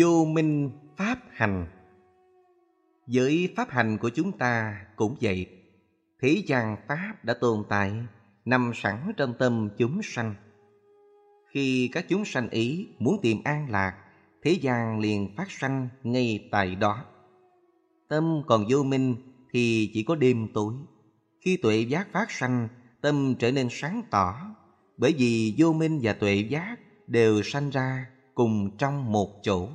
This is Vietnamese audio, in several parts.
Vô minh pháp hành Với pháp hành của chúng ta cũng vậy. Thế gian pháp đã tồn tại, nằm sẵn trong tâm chúng sanh. Khi các chúng sanh ý muốn tìm an lạc, thế gian liền phát sanh ngay tại đó. Tâm còn vô minh thì chỉ có đêm tối. Khi tuệ giác phát sanh, tâm trở nên sáng tỏ, bởi vì vô minh và tuệ giác đều sanh ra cùng trong một chỗ.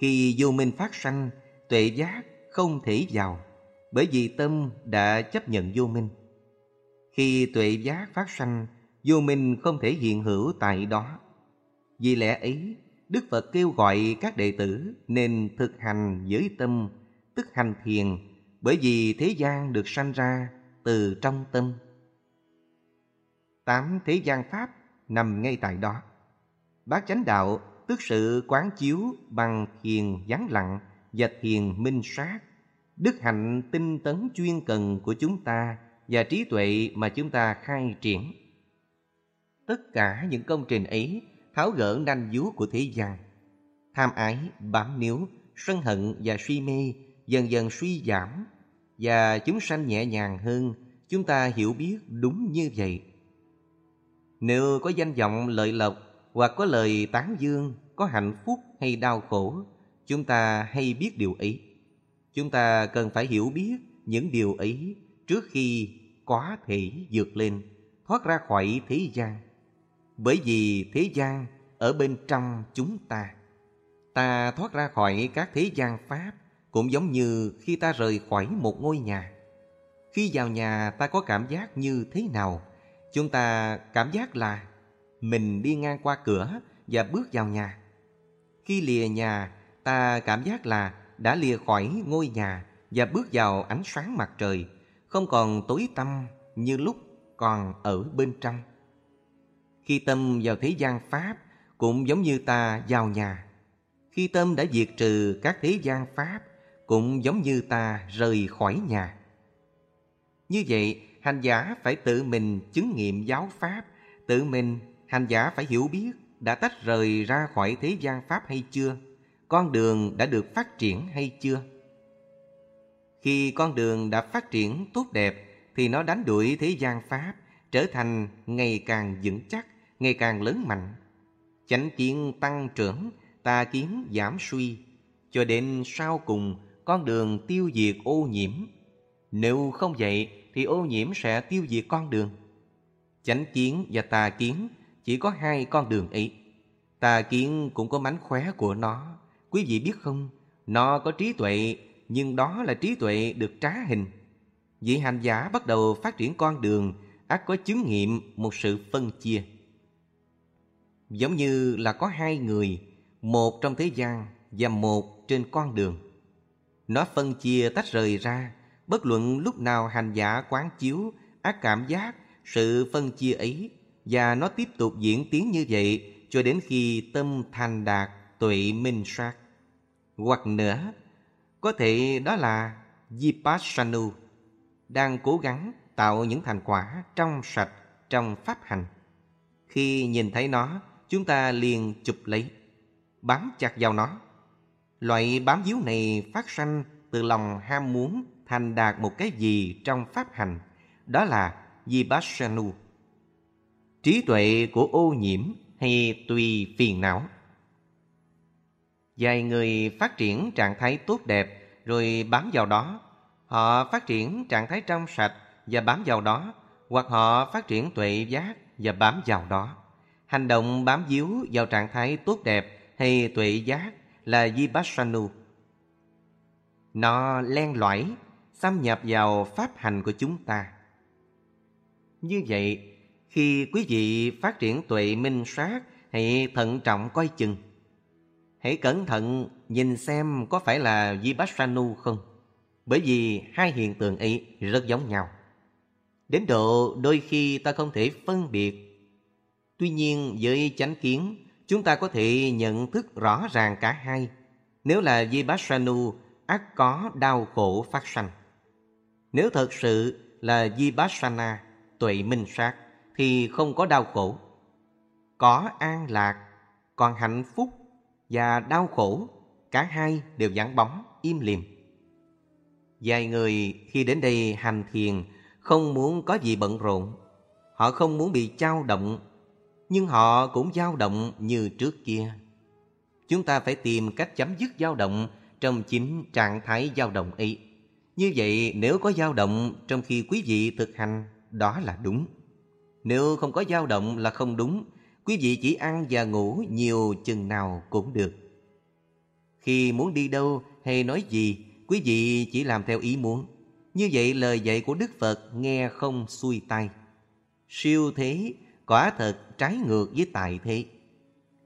Khi vô minh phát sanh, tuệ giác không thể vào, bởi vì tâm đã chấp nhận vô minh. Khi tuệ giác phát sanh, vô minh không thể hiện hữu tại đó. Vì lẽ ấy, Đức Phật kêu gọi các đệ tử nên thực hành giới tâm, tức hành thiền, bởi vì thế gian được sanh ra từ trong tâm. Tám thế gian pháp nằm ngay tại đó. Bát chánh đạo tức sự quán chiếu bằng thiền vắng lặng và thiền minh sát. Đức hạnh tinh tấn chuyên cần của chúng ta và trí tuệ mà chúng ta khai triển. Tất cả những công trình ấy tháo gỡ nanh vú của thế gian. Tham ái, bám níu, sân hận và suy mê dần dần suy giảm và chúng sanh nhẹ nhàng hơn, chúng ta hiểu biết đúng như vậy. Nếu có danh vọng lợi lộc hoặc có lời tán dương, có hạnh phúc hay đau khổ, chúng ta hay biết điều ấy. Chúng ta cần phải hiểu biết những điều ấy trước khi quá thể vượt lên, thoát ra khỏi thế gian. Bởi vì thế gian ở bên trong chúng ta. Ta thoát ra khỏi các thế gian pháp cũng giống như khi ta rời khỏi một ngôi nhà. Khi vào nhà ta có cảm giác như thế nào? Chúng ta cảm giác là mình đi ngang qua cửa và bước vào nhà. Khi lìa nhà, ta cảm giác là đã lìa khỏi ngôi nhà và bước vào ánh sáng mặt trời, không còn tối tăm như lúc còn ở bên trong. Khi tâm vào thế gian Pháp cũng giống như ta vào nhà. Khi tâm đã diệt trừ các thế gian Pháp cũng giống như ta rời khỏi nhà. Như vậy, hành giả phải tự mình chứng nghiệm giáo Pháp, tự mình hành giả phải hiểu biết đã tách rời ra khỏi thế gian Pháp hay chưa? Con đường đã được phát triển hay chưa? Khi con đường đã phát triển tốt đẹp thì nó đánh đuổi thế gian Pháp, trở thành ngày càng vững chắc, ngày càng lớn mạnh. Chánh kiến tăng trưởng, tà kiến giảm suy, cho đến sau cùng con đường tiêu diệt ô nhiễm. Nếu không vậy thì ô nhiễm sẽ tiêu diệt con đường. Chánh kiến và tà kiến chỉ có hai con đường ấy. Tà kiến cũng có mánh khóe của nó. Quý vị biết không, nó có trí tuệ, nhưng đó là trí tuệ được trá hình. Vị hành giả bắt đầu phát triển con đường, ác có chứng nghiệm một sự phân chia. Giống như là có hai người, một trong thế gian và một trên con đường. Nó phân chia tách rời ra, bất luận lúc nào hành giả quán chiếu, ác cảm giác, sự phân chia ấy và nó tiếp tục diễn tiến như vậy cho đến khi tâm thành đạt tuệ minh sát. Hoặc nữa, có thể đó là vipassanu đang cố gắng tạo những thành quả trong sạch trong pháp hành. Khi nhìn thấy nó, chúng ta liền chụp lấy, bám chặt vào nó. Loại bám víu này phát sanh từ lòng ham muốn thành đạt một cái gì trong pháp hành, đó là vipassanu trí tuệ của ô nhiễm hay tùy phiền não. Vài người phát triển trạng thái tốt đẹp rồi bám vào đó. Họ phát triển trạng thái trong sạch và bám vào đó, hoặc họ phát triển tuệ giác và bám vào đó. Hành động bám víu vào trạng thái tốt đẹp hay tuệ giác là Vipassanu. Nó len lỏi, xâm nhập vào pháp hành của chúng ta. Như vậy, khi quý vị phát triển tuệ minh sát, hãy thận trọng coi chừng. Hãy cẩn thận nhìn xem có phải là vipassanu không. Bởi vì hai hiện tượng ấy rất giống nhau. Đến độ đôi khi ta không thể phân biệt. Tuy nhiên với chánh kiến, chúng ta có thể nhận thức rõ ràng cả hai. Nếu là vipassanu ác có đau khổ phát sanh. Nếu thật sự là Vipassana, tuệ minh sát, thì không có đau khổ. Có an lạc, còn hạnh phúc, và đau khổ, cả hai đều vắng bóng, im lìm. Vài người khi đến đây hành thiền không muốn có gì bận rộn. Họ không muốn bị trao động, nhưng họ cũng dao động như trước kia. Chúng ta phải tìm cách chấm dứt dao động trong chính trạng thái dao động ấy. Như vậy nếu có dao động trong khi quý vị thực hành, đó là đúng. Nếu không có dao động là không đúng, quý vị chỉ ăn và ngủ nhiều chừng nào cũng được. Khi muốn đi đâu hay nói gì, quý vị chỉ làm theo ý muốn. Như vậy lời dạy của Đức Phật nghe không xuôi tay. Siêu thế quả thật trái ngược với tài thế.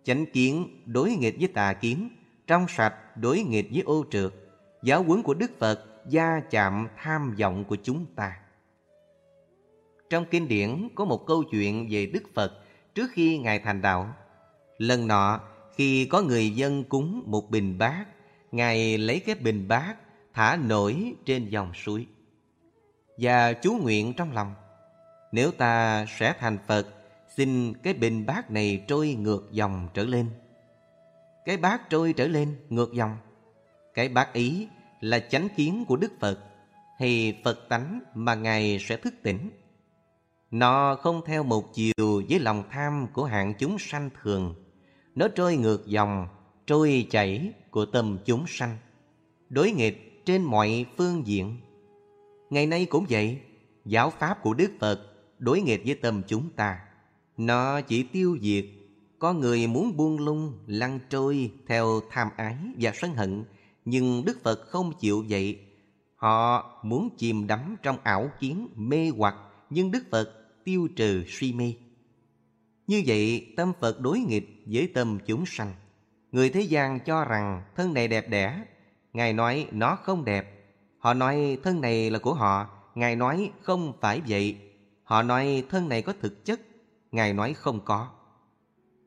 Chánh kiến đối nghịch với tà kiến, trong sạch đối nghịch với ô trượt. Giáo huấn của Đức Phật gia chạm tham vọng của chúng ta. Trong kinh điển có một câu chuyện về Đức Phật trước khi Ngài thành đạo. Lần nọ, khi có người dân cúng một bình bát, Ngài lấy cái bình bát thả nổi trên dòng suối. Và chú nguyện trong lòng, nếu ta sẽ thành Phật, xin cái bình bát này trôi ngược dòng trở lên. Cái bát trôi trở lên ngược dòng. Cái bát ý là chánh kiến của Đức Phật hay Phật tánh mà Ngài sẽ thức tỉnh. Nó không theo một chiều với lòng tham của hạng chúng sanh thường. Nó trôi ngược dòng, trôi chảy của tâm chúng sanh. Đối nghịch trên mọi phương diện. Ngày nay cũng vậy, giáo pháp của Đức Phật đối nghịch với tâm chúng ta. Nó chỉ tiêu diệt, có người muốn buông lung, lăn trôi theo tham ái và sân hận, nhưng Đức Phật không chịu vậy. Họ muốn chìm đắm trong ảo kiến, mê hoặc, nhưng Đức Phật tiêu trừ suy mê. Như vậy, tâm Phật đối nghịch với tâm chúng sanh. Người thế gian cho rằng thân này đẹp đẽ, Ngài nói nó không đẹp. Họ nói thân này là của họ, Ngài nói không phải vậy. Họ nói thân này có thực chất, Ngài nói không có.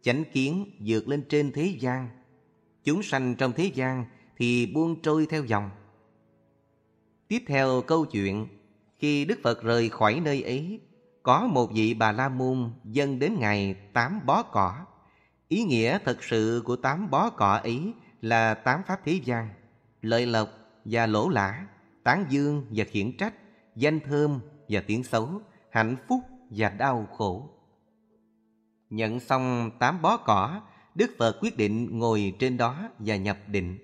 Chánh kiến vượt lên trên thế gian. Chúng sanh trong thế gian thì buông trôi theo dòng. Tiếp theo câu chuyện, khi Đức Phật rời khỏi nơi ấy, có một vị Bà La Môn dâng đến ngày tám bó cỏ. Ý nghĩa thật sự của tám bó cỏ ấy là tám pháp thế gian, lợi lộc và lỗ lã, tán dương và khiển trách, danh thơm và tiếng xấu, hạnh phúc và đau khổ. Nhận xong tám bó cỏ, Đức Phật quyết định ngồi trên đó và nhập định.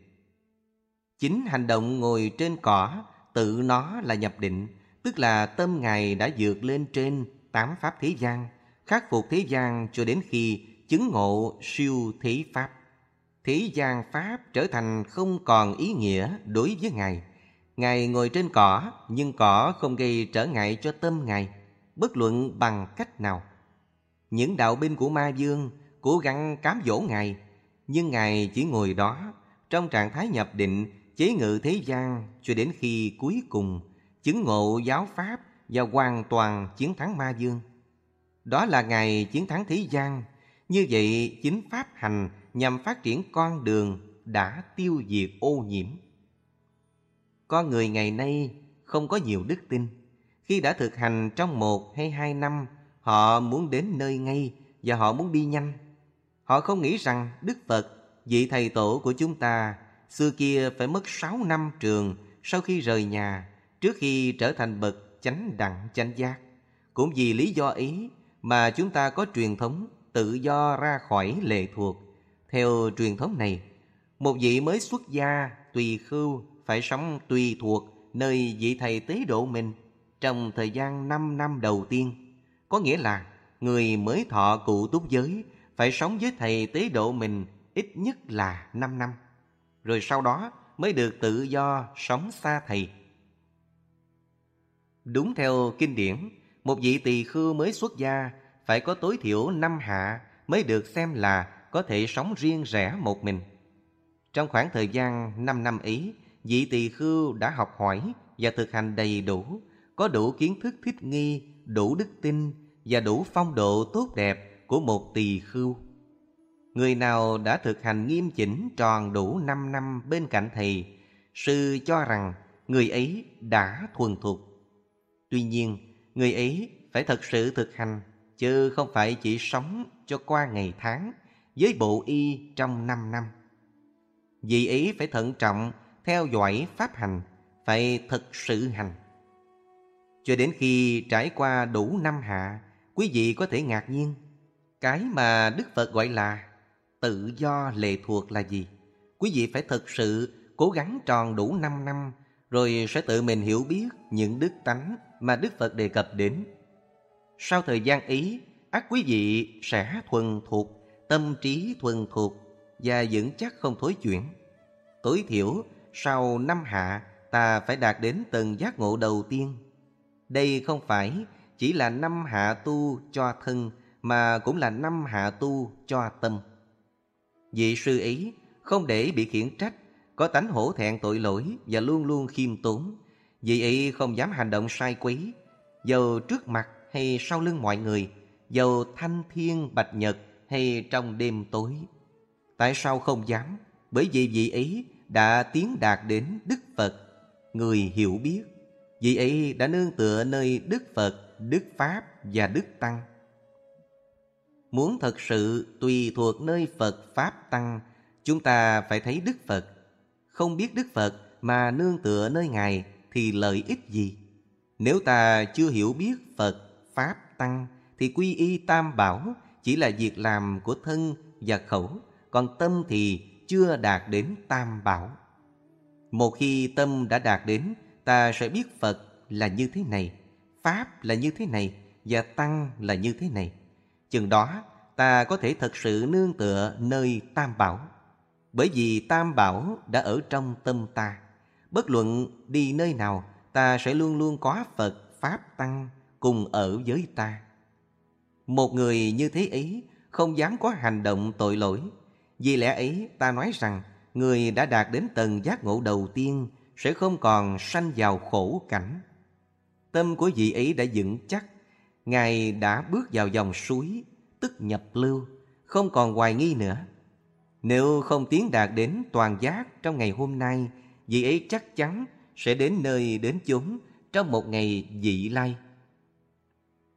Chính hành động ngồi trên cỏ tự nó là nhập định, tức là tâm Ngài đã vượt lên trên tám pháp thế gian, khắc phục thế gian cho đến khi chứng ngộ siêu thế pháp. Thế gian pháp trở thành không còn ý nghĩa đối với Ngài. Ngài ngồi trên cỏ, nhưng cỏ không gây trở ngại cho tâm Ngài, bất luận bằng cách nào. Những đạo binh của ma dương cố gắng cám dỗ Ngài, nhưng Ngài chỉ ngồi đó trong trạng thái nhập định chế ngự thế gian cho đến khi cuối cùng chứng ngộ giáo pháp và hoàn toàn chiến thắng ma dương. Đó là ngày chiến thắng thế gian. Như vậy, chính pháp hành nhằm phát triển con đường đã tiêu diệt ô nhiễm. Con người ngày nay không có nhiều đức tin. Khi đã thực hành trong một hay hai năm, họ muốn đến nơi ngay và họ muốn đi nhanh. Họ không nghĩ rằng Đức Phật, vị thầy tổ của chúng ta, xưa kia phải mất sáu năm trường sau khi rời nhà, trước khi trở thành bậc chánh đẳng chánh giác. Cũng vì lý do ấy mà chúng ta có truyền thống tự do ra khỏi lệ thuộc. Theo truyền thống này, một vị mới xuất gia tùy khưu phải sống tùy thuộc nơi vị thầy tế độ mình trong thời gian 5 năm đầu tiên. Có nghĩa là người mới thọ cụ túc giới phải sống với thầy tế độ mình ít nhất là 5 năm. Rồi sau đó mới được tự do sống xa thầy. Đúng theo kinh điển, một vị tỳ khưu mới xuất gia phải có tối thiểu năm hạ mới được xem là có thể sống riêng rẽ một mình. Trong khoảng thời gian 5 năm ấy, vị tỳ khưu đã học hỏi và thực hành đầy đủ, có đủ kiến thức thích nghi, đủ đức tin và đủ phong độ tốt đẹp của một tỳ khưu. Người nào đã thực hành nghiêm chỉnh tròn đủ 5 năm bên cạnh thầy, sư cho rằng người ấy đã thuần thục. Tuy nhiên, người ấy phải thật sự thực hành, chứ không phải chỉ sống cho qua ngày tháng với bộ y trong 5 năm. Vì ý phải thận trọng, theo dõi pháp hành, phải thực sự hành. Cho đến khi trải qua đủ năm hạ, quý vị có thể ngạc nhiên. Cái mà Đức Phật gọi là tự do lệ thuộc là gì? Quý vị phải thực sự cố gắng tròn đủ 5 năm rồi sẽ tự mình hiểu biết những đức tánh mà Đức Phật đề cập đến. Sau thời gian ý, ác quý vị sẽ thuần thuộc, tâm trí thuần thuộc và vững chắc không thối chuyển. Tối thiểu, sau năm hạ, ta phải đạt đến tầng giác ngộ đầu tiên. Đây không phải chỉ là năm hạ tu cho thân, mà cũng là năm hạ tu cho tâm. Vị sư ý không để bị khiển trách, có tánh hổ thẹn tội lỗi và luôn luôn khiêm tốn. Vị ấy không dám hành động sai quấy, dầu trước mặt hay sau lưng mọi người, dầu thanh thiên bạch nhật hay trong đêm tối. Tại sao không dám? Bởi vì vị ấy đã tiến đạt đến Đức Phật, người hiểu biết. Vị ấy đã nương tựa nơi Đức Phật, Đức Pháp và Đức Tăng. Muốn thật sự tùy thuộc nơi Phật Pháp Tăng, chúng ta phải thấy Đức Phật. Không biết Đức Phật mà nương tựa nơi Ngài thì lợi ích gì? Nếu ta chưa hiểu biết Phật, Pháp, Tăng thì quy y tam bảo chỉ là việc làm của thân và khẩu, còn tâm thì chưa đạt đến tam bảo. Một khi tâm đã đạt đến, ta sẽ biết Phật là như thế này, Pháp là như thế này và Tăng là như thế này. Chừng đó ta có thể thật sự nương tựa nơi tam bảo. Bởi vì tam bảo đã ở trong tâm ta. Bất luận đi nơi nào, ta sẽ luôn luôn có Phật, Pháp, Tăng cùng ở với ta. Một người như thế ấy không dám có hành động tội lỗi. Vì lẽ ấy ta nói rằng người đã đạt đến tầng giác ngộ đầu tiên sẽ không còn sanh vào khổ cảnh. Tâm của vị ấy đã vững chắc, Ngài đã bước vào dòng suối, tức nhập lưu, không còn hoài nghi nữa. Nếu không tiến đạt đến toàn giác trong ngày hôm nay, vị ấy chắc chắn sẽ đến nơi đến chốn trong một ngày dị lai.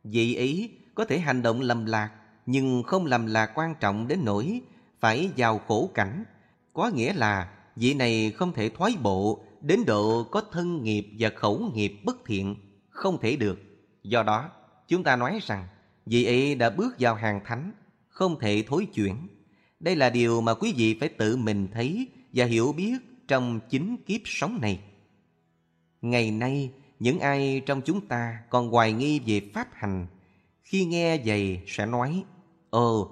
Vị ấy có thể hành động lầm lạc, nhưng không lầm lạc quan trọng đến nỗi phải vào khổ cảnh. Có nghĩa là vị này không thể thoái bộ đến độ có thân nghiệp và khẩu nghiệp bất thiện, không thể được. Do đó, chúng ta nói rằng vị ấy đã bước vào hàng thánh, không thể thối chuyển. Đây là điều mà quý vị phải tự mình thấy và hiểu biết trong chính kiếp sống này. Ngày nay, những ai trong chúng ta còn hoài nghi về pháp hành, khi nghe vậy sẽ nói, Ồ,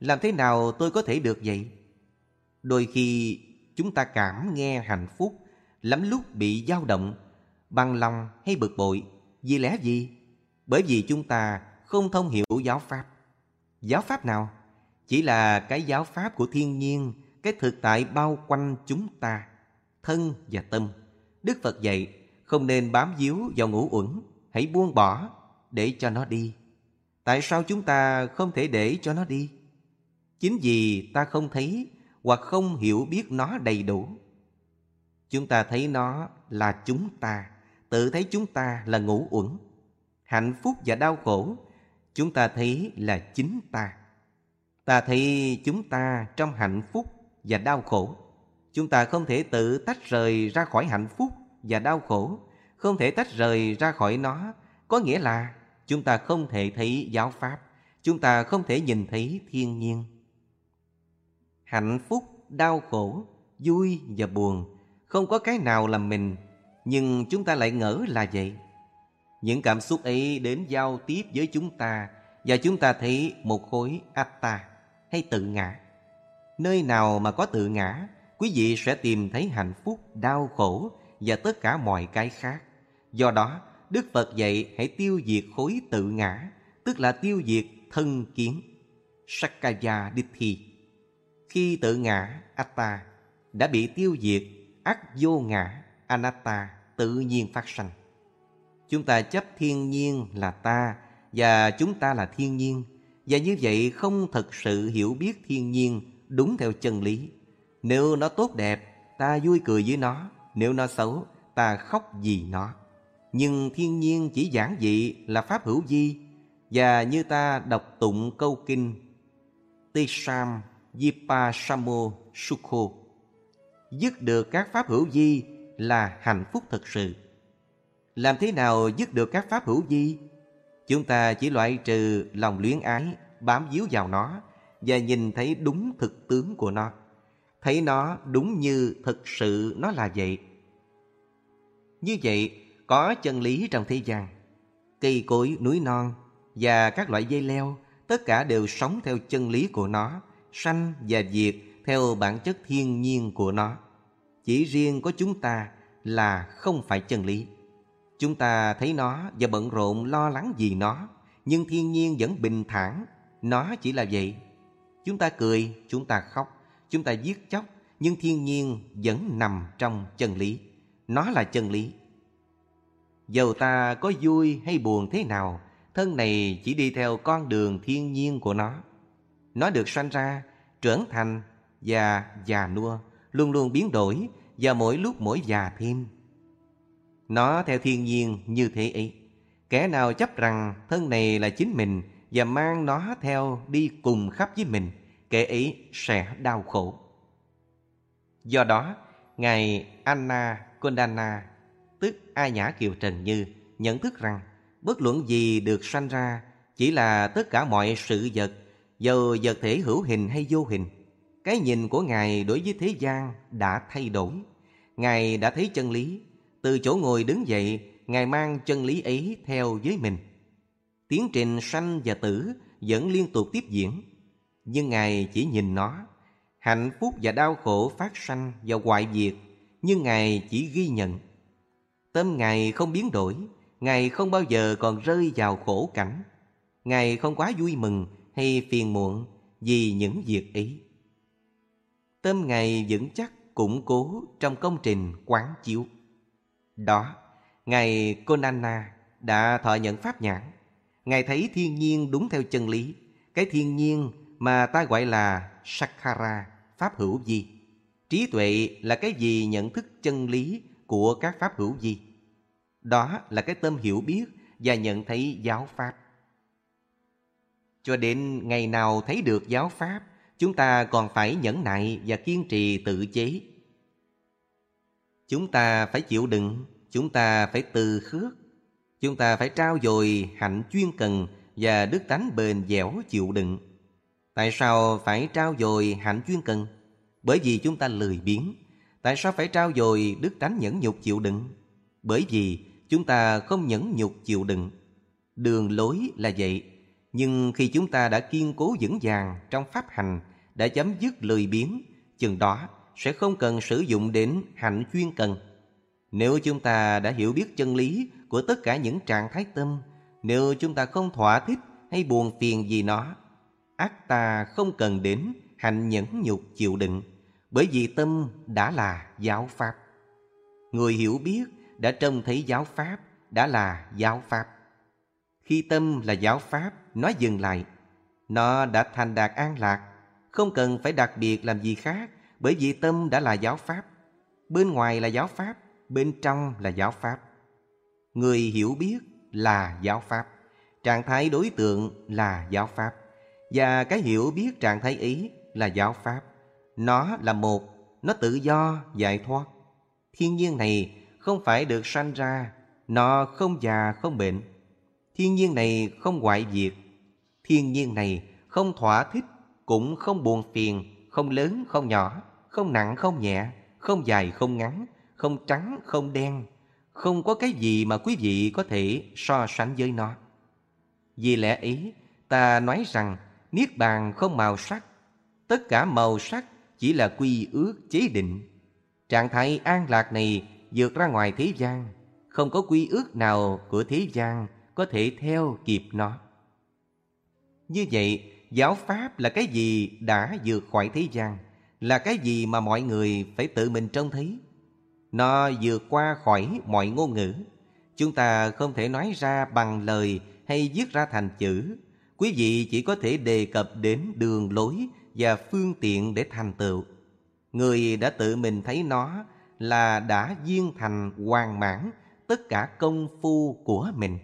làm thế nào tôi có thể được vậy? Đôi khi chúng ta cảm nghe hạnh phúc, lắm lúc bị dao động, bằng lòng hay bực bội. Vì lẽ gì? Bởi vì chúng ta không thông hiểu giáo pháp. Giáo pháp nào? Chỉ là cái giáo pháp của thiên nhiên, cái thực tại bao quanh chúng ta, thân và tâm. Đức Phật dạy, không nên bám víu vào ngũ uẩn, hãy buông bỏ để cho nó đi. Tại sao chúng ta không thể để cho nó đi? Chính vì ta không thấy hoặc không hiểu biết nó đầy đủ. Chúng ta thấy nó là chúng ta, tự thấy chúng ta là ngũ uẩn. Hạnh phúc và đau khổ, chúng ta thấy là chính ta. Ta thấy chúng ta trong hạnh phúc và đau khổ. Chúng ta không thể tự tách rời ra khỏi hạnh phúc và đau khổ, không thể tách rời ra khỏi nó, có nghĩa là chúng ta không thể thấy giáo pháp, chúng ta không thể nhìn thấy thiên nhiên. Hạnh phúc, đau khổ, vui và buồn, không có cái nào làm mình, nhưng chúng ta lại ngỡ là vậy. Những cảm xúc ấy đến giao tiếp với chúng ta và chúng ta thấy một khối atta hay tự ngã. Nơi nào mà có tự ngã, quý vị sẽ tìm thấy hạnh phúc, đau khổ và tất cả mọi cái khác. Do đó, Đức Phật dạy hãy tiêu diệt khối tự ngã, tức là tiêu diệt thân kiến, Sakkaya Dithi Khi tự ngã, Atta, đã bị tiêu diệt, ác vô ngã, Anatta, tự nhiên phát sanh. Chúng ta chấp thiên nhiên là ta và chúng ta là thiên nhiên, và như vậy không thật sự hiểu biết thiên nhiên đúng theo chân lý. Nếu nó tốt đẹp, ta vui cười với nó, nếu nó xấu, ta khóc vì nó. Nhưng thiên nhiên chỉ giản dị là pháp hữu vi Và như ta đọc tụng câu kinh Tisham Vipasamo Sukho Dứt được các pháp hữu vi là hạnh phúc thật sự. Làm thế nào dứt được các pháp hữu vi? Chúng ta chỉ loại trừ lòng luyến ái, bám víu vào nó và nhìn thấy đúng thực tướng của nó. Thấy nó đúng như thực sự nó là vậy. Như vậy, có chân lý trong thế gian. Cây cối, núi non và các loại dây leo, tất cả đều sống theo chân lý của nó, sanh và diệt theo bản chất thiên nhiên của nó. Chỉ riêng có chúng ta là không phải chân lý. Chúng ta thấy nó và bận rộn lo lắng vì nó, nhưng thiên nhiên vẫn bình thản, nó chỉ là vậy. Chúng ta cười, chúng ta khóc, chúng ta giết chóc, nhưng thiên nhiên vẫn nằm trong chân lý. Nó là chân lý. Dầu ta có vui hay buồn thế nào, thân này chỉ đi theo con đường thiên nhiên của nó. Nó được sanh ra, trưởng thành và già nua, luôn luôn biến đổi và mỗi lúc mỗi già thêm. Nó theo thiên nhiên như thế ấy. Kẻ nào chấp rằng thân này là chính mình và mang nó theo đi cùng khắp với mình, kẻ ấy sẽ đau khổ. Do đó, Ngài Anna Kondana, tức A Nhã Kiều Trần Như, nhận thức rằng bất luận gì được sanh ra chỉ là tất cả mọi sự vật, dầu vật thể hữu hình hay vô hình. Cái nhìn của Ngài đối với thế gian đã thay đổi. Ngài đã thấy chân lý. Từ chỗ ngồi đứng dậy, Ngài mang chân lý ấy theo với mình. Tiến trình sanh và tử vẫn liên tục tiếp diễn. Nhưng Ngài chỉ nhìn nó. Hạnh phúc và đau khổ phát sanh và hoại diệt, nhưng Ngài chỉ ghi nhận. Tâm Ngài không biến đổi, Ngài không bao giờ còn rơi vào khổ cảnh. Ngài không quá vui mừng hay phiền muộn vì những việc ấy. Tâm Ngài vững chắc, củng cố trong công trình quán chiếu. Đó, Ngài Konana đã thọ nhận pháp nhãn. Ngài thấy thiên nhiên đúng theo chân lý. Cái thiên nhiên mà ta gọi là Sakhara, pháp hữu vi. Trí tuệ là cái gì nhận thức chân lý của các pháp hữu vi. Đó là cái tâm hiểu biết và nhận thấy giáo pháp. Cho đến ngày nào thấy được giáo pháp, chúng ta còn phải nhẫn nại và kiên trì tự chế. Chúng ta phải chịu đựng, chúng ta phải từ khước, chúng ta phải trao dồi hạnh chuyên cần và đức tánh bền dẻo chịu đựng. Tại sao phải trao dồi hạnh chuyên cần? Bởi vì chúng ta lười biếng. Tại sao phải trao dồi đức tánh nhẫn nhục chịu đựng? Bởi vì chúng ta không nhẫn nhục chịu đựng. Đường lối là vậy. Nhưng khi chúng ta đã kiên cố vững vàng trong pháp hành, đã chấm dứt lười biếng, chừng đó sẽ không cần sử dụng đến hạnh chuyên cần. Nếu chúng ta đã hiểu biết chân lý của tất cả những trạng thái tâm, nếu chúng ta không thỏa thích hay buồn phiền gì nó, ác ta không cần đến hành nhẫn nhục chịu đựng, bởi vì tâm đã là giáo pháp. Người hiểu biết đã trông thấy giáo pháp đã là giáo pháp. Khi tâm là giáo pháp, nó dừng lại. Nó đã thành đạt an lạc, không cần phải đặc biệt làm gì khác, bởi vì tâm đã là giáo pháp. Bên ngoài là giáo pháp, bên trong là giáo pháp. Người hiểu biết là giáo pháp, trạng thái đối tượng là giáo pháp. Và cái hiểu biết trạng thái ý là giáo pháp. Nó là một, nó tự do, giải thoát. Thiên nhiên này không phải được sanh ra, nó không già không bệnh. Thiên nhiên này không hoại diệt. Thiên nhiên này không thỏa thích, cũng không buồn phiền, không lớn không nhỏ, không nặng không nhẹ, không dài không ngắn, không trắng không đen. Không có cái gì mà quý vị có thể so sánh với nó. Vì lẽ ấy, ta nói rằng Niết bàn không màu sắc. Tất cả màu sắc chỉ là quy ước chế định. Trạng thái an lạc này vượt ra ngoài thế gian. Không có quy ước nào của thế gian có thể theo kịp nó. Như vậy, giáo pháp là cái gì đã vượt khỏi thế gian, là cái gì mà mọi người phải tự mình trông thấy. Nó vượt qua khỏi mọi ngôn ngữ. Chúng ta không thể nói ra bằng lời hay viết ra thành chữ. Quý vị chỉ có thể đề cập đến đường lối và phương tiện để thành tựu. Người đã tự mình thấy nó là đã viên thành hoàn mãn tất cả công phu của mình.